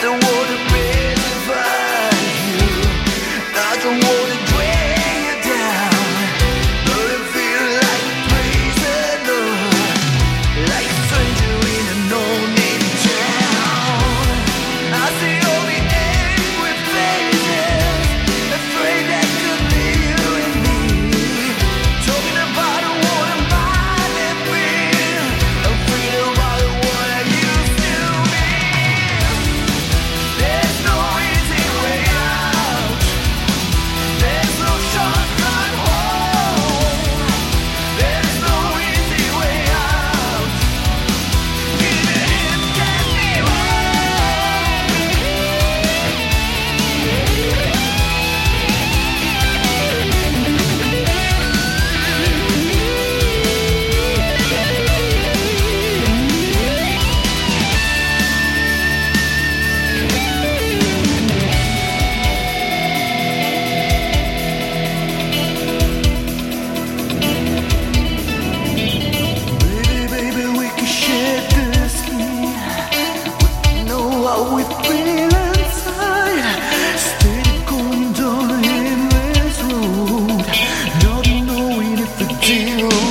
the water you.